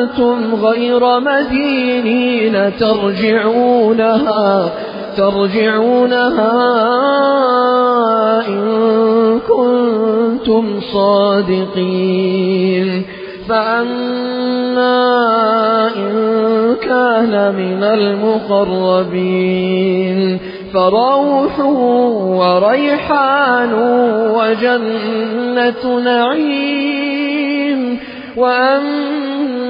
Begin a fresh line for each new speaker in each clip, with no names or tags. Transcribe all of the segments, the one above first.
كنتم غير مدينين ترجعونها ترجعونها إن كنتم صادقين. فأما إن كان من المقربين فروح وريحان وجنة نعيم. وأما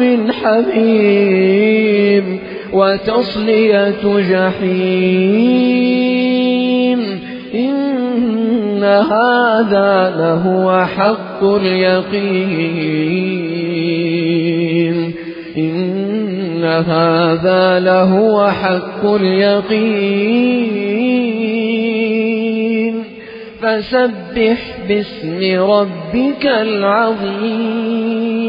من حميم وتصلية جحيم. إن هذا لهو حق اليقين. إن هذا لهو حق اليقين. فسبح باسم ربك العظيم.